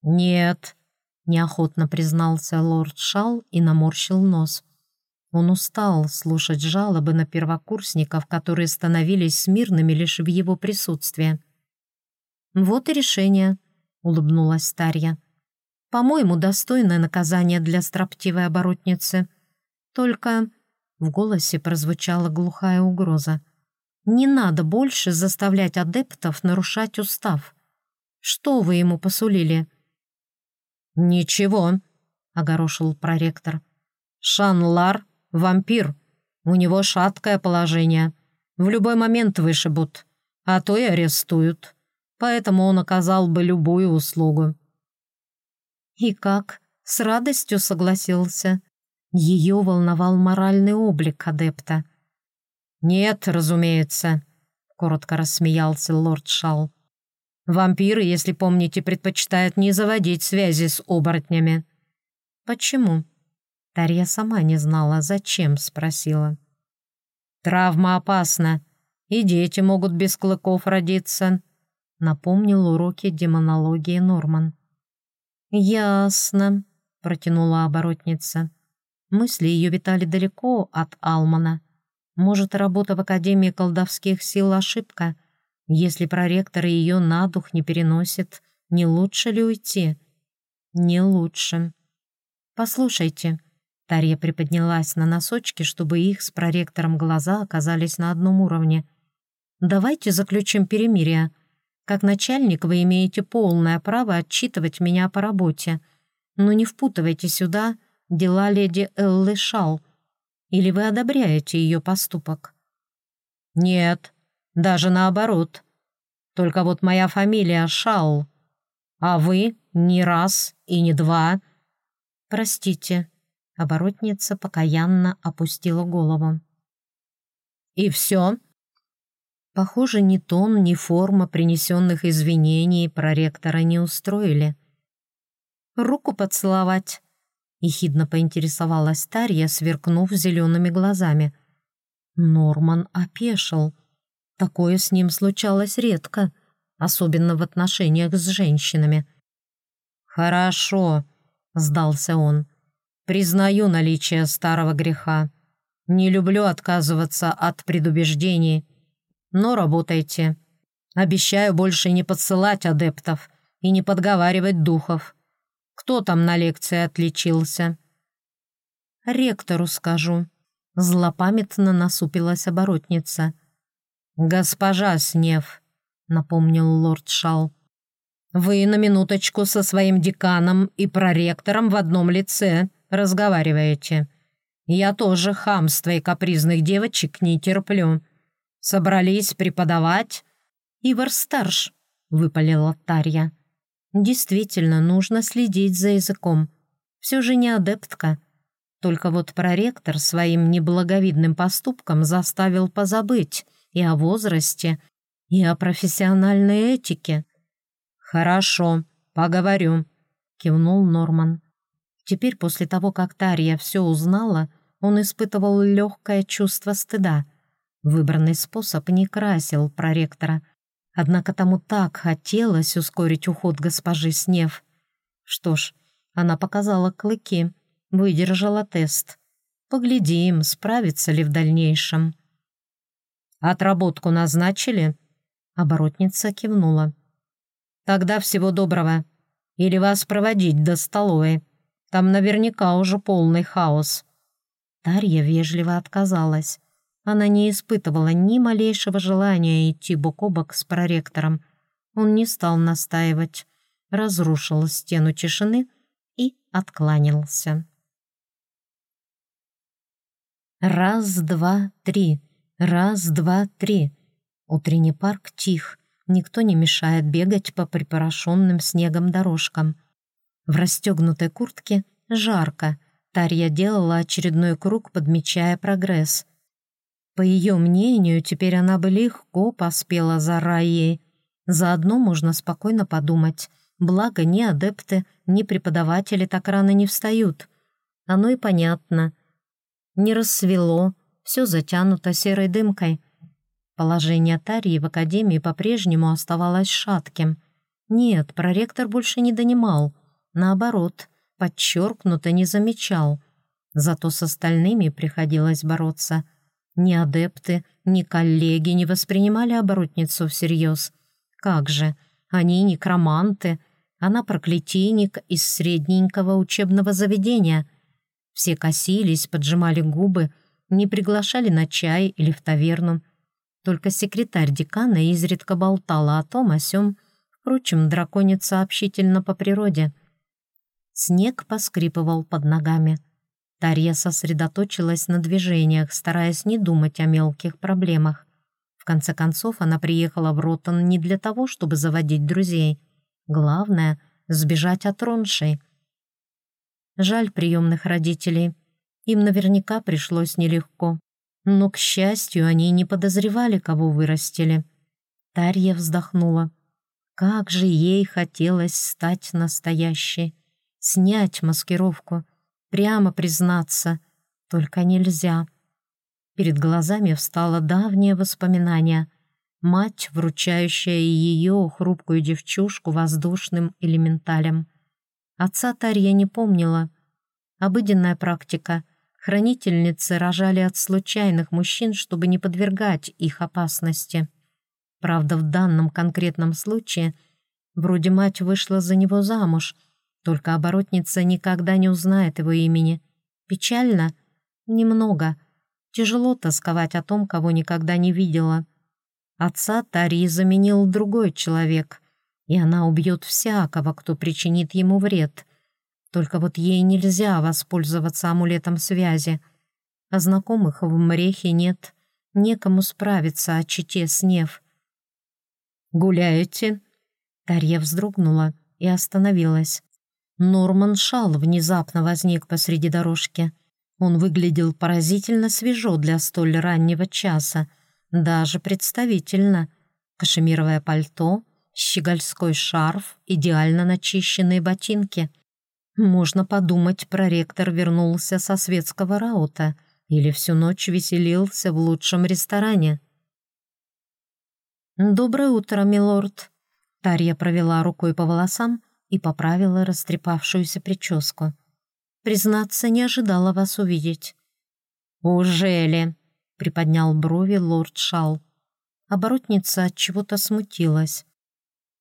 «Нет», — неохотно признался лорд Шал и наморщил нос. Он устал слушать жалобы на первокурсников, которые становились смирными лишь в его присутствии. «Вот и решение», — улыбнулась Тарья. По-моему, достойное наказание для строптивой оборотницы. Только...» В голосе прозвучала глухая угроза. «Не надо больше заставлять адептов нарушать устав. Что вы ему посулили?» «Ничего», — огорошил проректор. «Шанлар — вампир. У него шаткое положение. В любой момент вышибут, а то и арестуют. Поэтому он оказал бы любую услугу. И как? С радостью согласился. Ее волновал моральный облик адепта. «Нет, разумеется», — коротко рассмеялся лорд Шал. «Вампиры, если помните, предпочитают не заводить связи с оборотнями». «Почему?» Тарья сама не знала, зачем спросила. «Травма опасна, и дети могут без клыков родиться», напомнил уроки демонологии Норман. «Ясно», — протянула оборотница. Мысли ее витали далеко от Алмана. Может, работа в Академии колдовских сил — ошибка? Если проректор ее на дух не переносит, не лучше ли уйти? Не лучше. «Послушайте», — Тарья приподнялась на носочки, чтобы их с проректором глаза оказались на одном уровне. «Давайте заключим перемирие. Как начальник вы имеете полное право отчитывать меня по работе, но не впутывайте сюда дела леди Эллы Шал. Или вы одобряете ее поступок?» «Нет, даже наоборот. Только вот моя фамилия Шал, а вы не раз и не два». «Простите», — оборотница покаянно опустила голову. «И все?» Похоже, ни тон, ни форма принесенных извинений проректора не устроили. «Руку поцеловать?» — ехидно поинтересовалась Тарья, сверкнув зелеными глазами. Норман опешил. Такое с ним случалось редко, особенно в отношениях с женщинами. «Хорошо», — сдался он. «Признаю наличие старого греха. Не люблю отказываться от предубеждений» но работайте. Обещаю больше не подсылать адептов и не подговаривать духов. Кто там на лекции отличился?» Ректору скажу». Злопамятно насупилась оборотница. «Госпожа Снев», — напомнил лорд Шал. «Вы на минуточку со своим деканом и проректором в одном лице разговариваете. Я тоже хамства и капризных девочек не терплю. Собрались преподавать?» «Ивар Старш», — выпалила Тарья. «Действительно, нужно следить за языком. Все же не адептка. Только вот проректор своим неблаговидным поступком заставил позабыть и о возрасте, и о профессиональной этике. «Хорошо, поговорю», — кивнул Норман. Теперь, после того, как Тарья все узнала, он испытывал легкое чувство стыда. Выбранный способ не красил проректора. Однако тому так хотелось ускорить уход госпожи Снев. Что ж, она показала клыки, выдержала тест. Поглядим, справится ли в дальнейшем. «Отработку назначили?» Оборотница кивнула. «Тогда всего доброго. Или вас проводить до столовой. Там наверняка уже полный хаос». Тарья вежливо отказалась. Она не испытывала ни малейшего желания идти бок о бок с проректором. Он не стал настаивать, разрушил стену тишины и откланялся. Раз, два, три. Раз, два, три. Утренний парк тих. Никто не мешает бегать по припорошенным снегом дорожкам. В расстегнутой куртке жарко. Тарья делала очередной круг, подмечая прогресс. По ее мнению, теперь она бы легко поспела за Раей. Заодно можно спокойно подумать. Благо, ни адепты, ни преподаватели так рано не встают. Оно и понятно. Не рассвело, все затянуто серой дымкой. Положение Тарьи в академии по-прежнему оставалось шатким. Нет, проректор больше не донимал. Наоборот, подчеркнуто не замечал. Зато с остальными приходилось бороться. Ни адепты, ни коллеги не воспринимали оборотницу всерьез. Как же, они некроманты, она проклятийник из средненького учебного заведения. Все косились, поджимали губы, не приглашали на чай или в таверну. Только секретарь декана изредка болтала о том, о сём. Впрочем, драконица общительно по природе. Снег поскрипывал под ногами. Тарья сосредоточилась на движениях, стараясь не думать о мелких проблемах. В конце концов, она приехала в Ротон не для того, чтобы заводить друзей. Главное — сбежать от Роншей. Жаль приемных родителей. Им наверняка пришлось нелегко. Но, к счастью, они не подозревали, кого вырастили. Тарья вздохнула. Как же ей хотелось стать настоящей. Снять маскировку. Прямо признаться. Только нельзя. Перед глазами встало давнее воспоминание мать, вручающая ее, хрупкую девчушку, воздушным элементалям. Отца Тарья не помнила. Обыденная практика. Хранительницы рожали от случайных мужчин, чтобы не подвергать их опасности. Правда, в данном конкретном случае вроде мать вышла за него замуж, только оборотница никогда не узнает его имени. Печально? Немного. Тяжело тосковать о том, кого никогда не видела. Отца Тари заменил другой человек, и она убьет всякого, кто причинит ему вред. Только вот ей нельзя воспользоваться амулетом связи. А знакомых в Мрехе нет, некому справиться о чите снев. «Гуляете?» Тарья вздрогнула и остановилась. Норман Шал внезапно возник посреди дорожки. Он выглядел поразительно свежо для столь раннего часа, даже представительно. Кашемировое пальто, щегольской шарф, идеально начищенные ботинки. Можно подумать, проректор вернулся со светского раута или всю ночь веселился в лучшем ресторане. «Доброе утро, милорд!» Тарья провела рукой по волосам и поправила растрепавшуюся прическу. «Признаться, не ожидала вас увидеть». «Ужели?» — приподнял брови лорд Шал. Оборотница от чего-то смутилась.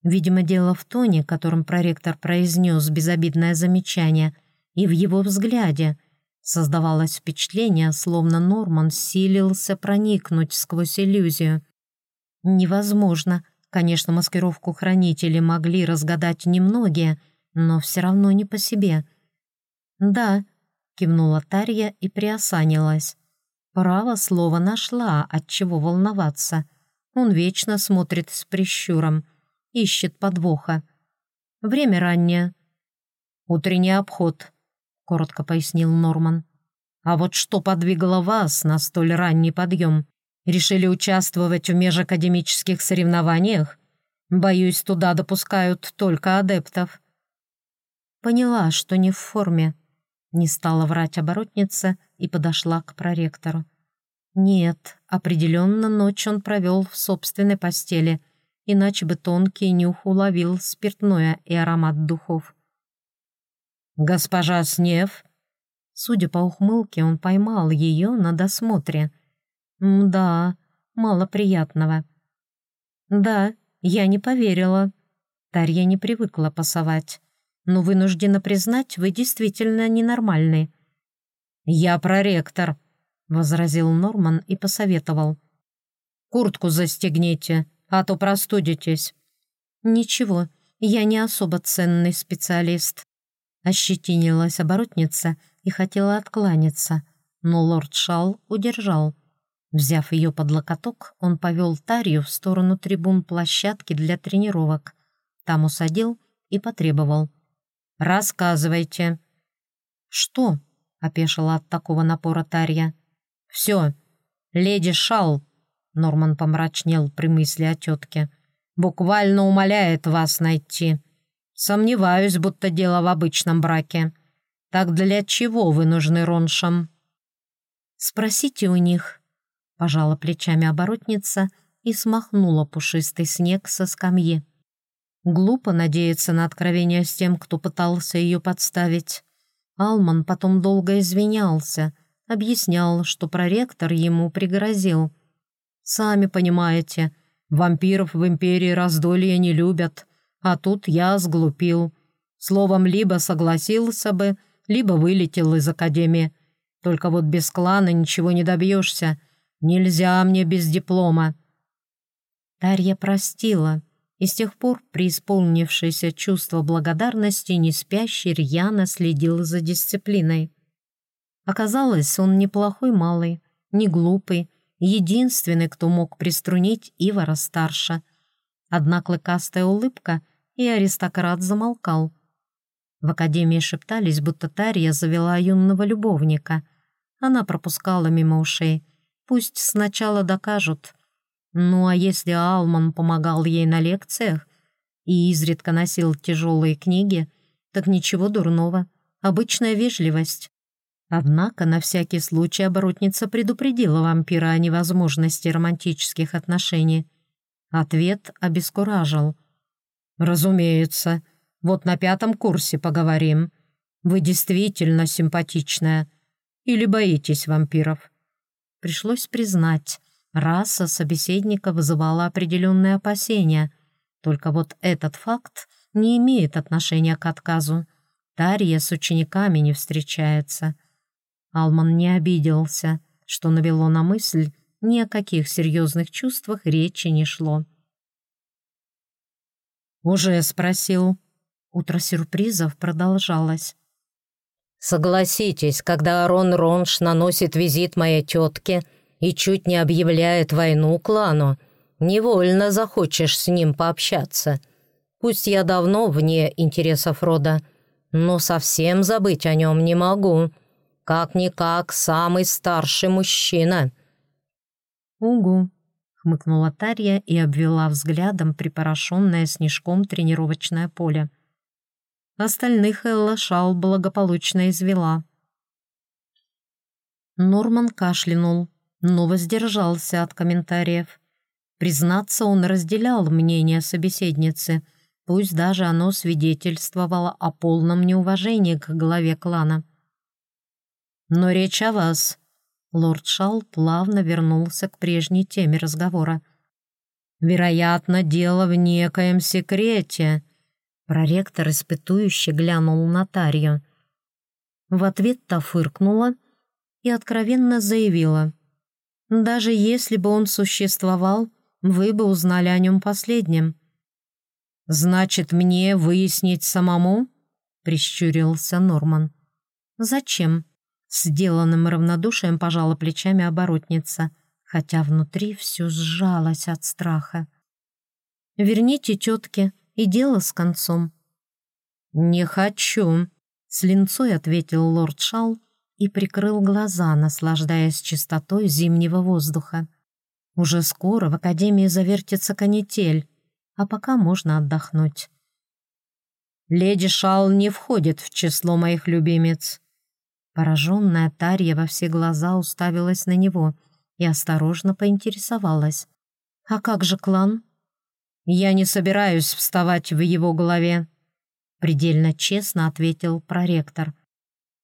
Видимо, дело в тоне, которым проректор произнес безобидное замечание, и в его взгляде. Создавалось впечатление, словно Норман силился проникнуть сквозь иллюзию. Невозможно. Конечно, маскировку хранители могли разгадать немногие, но все равно не по себе. «Да», — кивнула Тарья и приосанилась. Право слово нашла, от чего волноваться. Он вечно смотрит с прищуром, ищет подвоха. Время раннее. Утренний обход, — коротко пояснил Норман. «А вот что подвигало вас на столь ранний подъем? Решили участвовать в межакадемических соревнованиях? Боюсь, туда допускают только адептов». Поняла, что не в форме. Не стала врать оборотница и подошла к проректору. Нет, определенно ночь он провел в собственной постели, иначе бы тонкий нюх уловил спиртное и аромат духов. «Госпожа Снев?» Судя по ухмылке, он поймал ее на досмотре. «Да, мало приятного». «Да, я не поверила». Тарья не привыкла пасовать. «Но вынуждена признать, вы действительно ненормальны». «Я проректор», — возразил Норман и посоветовал. «Куртку застегните, а то простудитесь». «Ничего, я не особо ценный специалист», Ощетинилась оборотница и хотела откланяться, но лорд Шал удержал. Взяв ее под локоток, он повел Тарью в сторону трибун площадки для тренировок. Там усадил и потребовал. «Рассказывайте». «Что?» — опешила от такого напора Тарья. «Все. Леди Шал», — Норман помрачнел при мысли о тетке, — «буквально умоляет вас найти». Сомневаюсь, будто дело в обычном браке. Так для чего вы нужны роншам?» «Спросите у них», — пожала плечами оборотница и смахнула пушистый снег со скамьи. Глупо надеяться на откровение с тем, кто пытался ее подставить. Алман потом долго извинялся, объяснял, что проректор ему пригрозил. «Сами понимаете, вампиров в Империи раздолья не любят», а тут я сглупил. Словом, либо согласился бы, либо вылетел из академии. Только вот без клана ничего не добьешься. Нельзя мне без диплома». Тарья простила, и с тех пор, преисполнившееся чувство благодарности, не спящий рьяно следил за дисциплиной. Оказалось, он неплохой малый, не глупый, единственный, кто мог приструнить Ивара старше. Одна клыкастая улыбка — и аристократ замолкал. В академии шептались, будто Тарья завела юного любовника. Она пропускала мимо ушей. Пусть сначала докажут. Ну а если Алман помогал ей на лекциях и изредка носил тяжелые книги, так ничего дурного, обычная вежливость. Однако на всякий случай оборотница предупредила вампира о невозможности романтических отношений. Ответ обескуражил — «Разумеется. Вот на пятом курсе поговорим. Вы действительно симпатичная. Или боитесь вампиров?» Пришлось признать, раса собеседника вызывала определенные опасения. Только вот этот факт не имеет отношения к отказу. Тарья с учениками не встречается. Алман не обиделся, что навело на мысль, ни о каких серьезных чувствах речи не шло. «Уже спросил». Утро сюрпризов продолжалось. «Согласитесь, когда Арон Ронш наносит визит моей тетке и чуть не объявляет войну клану, невольно захочешь с ним пообщаться. Пусть я давно вне интересов рода, но совсем забыть о нем не могу. Как-никак самый старший мужчина». «Угу», хмыкнула Тарья и обвела взглядом припорошенное снежком тренировочное поле. Остальных Элла Шал благополучно извела. Норман кашлянул, но воздержался от комментариев. Признаться, он разделял мнение собеседницы, пусть даже оно свидетельствовало о полном неуважении к главе клана. «Но речь о вас», Лорд Шал плавно вернулся к прежней теме разговора. «Вероятно, дело в некоем секрете». Проректор испытующе глянул на Тарью. В ответ та фыркнула и откровенно заявила. «Даже если бы он существовал, вы бы узнали о нем последним». «Значит, мне выяснить самому?» — прищурился Норман. «Зачем?» — сделанным равнодушием пожала плечами оборотница, хотя внутри все сжалось от страха. «Верните тетке, и дело с концом». «Не хочу», — с линцой ответил лорд Шал и прикрыл глаза, наслаждаясь чистотой зимнего воздуха. «Уже скоро в Академии завертится канитель, а пока можно отдохнуть». «Леди Шал не входит в число моих любимец». Пораженная Тарья во все глаза уставилась на него и осторожно поинтересовалась. «А как же клан?» «Я не собираюсь вставать в его голове», — предельно честно ответил проректор.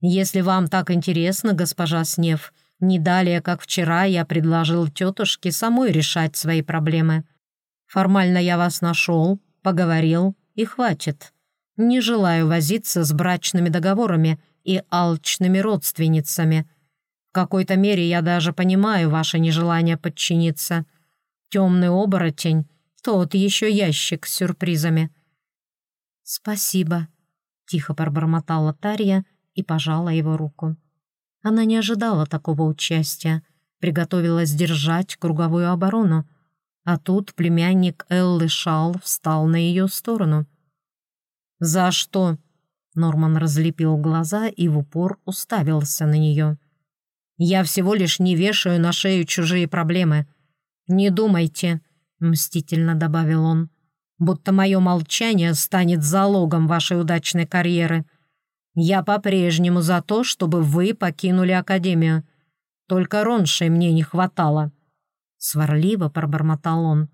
«Если вам так интересно, госпожа Снев, не далее, как вчера, я предложил тетушке самой решать свои проблемы. Формально я вас нашел, поговорил, и хватит. Не желаю возиться с брачными договорами и алчными родственницами. В какой-то мере я даже понимаю ваше нежелание подчиниться. Темный оборотень — тот еще ящик с сюрпризами». «Спасибо», — тихо пробормотала Тарья и пожала его руку. Она не ожидала такого участия, приготовилась держать круговую оборону, а тут племянник Эллы Шал встал на ее сторону. «За что?» Норман разлепил глаза и в упор уставился на нее. «Я всего лишь не вешаю на шею чужие проблемы. Не думайте», — мстительно добавил он, «будто мое молчание станет залогом вашей удачной карьеры. Я по-прежнему за то, чтобы вы покинули Академию. Только роншей мне не хватало». Сварливо пробормотал он.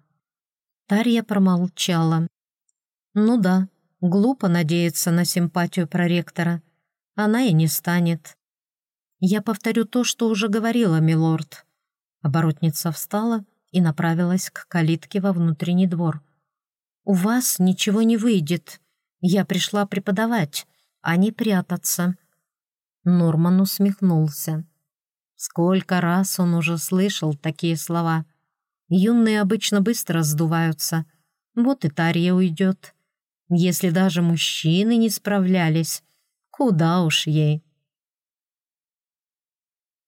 Тарья промолчала. «Ну да, Глупо надеяться на симпатию проректора. Она и не станет. Я повторю то, что уже говорила, милорд. Оборотница встала и направилась к калитке во внутренний двор. «У вас ничего не выйдет. Я пришла преподавать, а не прятаться». Норман усмехнулся. Сколько раз он уже слышал такие слова. Юные обычно быстро сдуваются. Вот и Тарья уйдет. Если даже мужчины не справлялись, куда уж ей.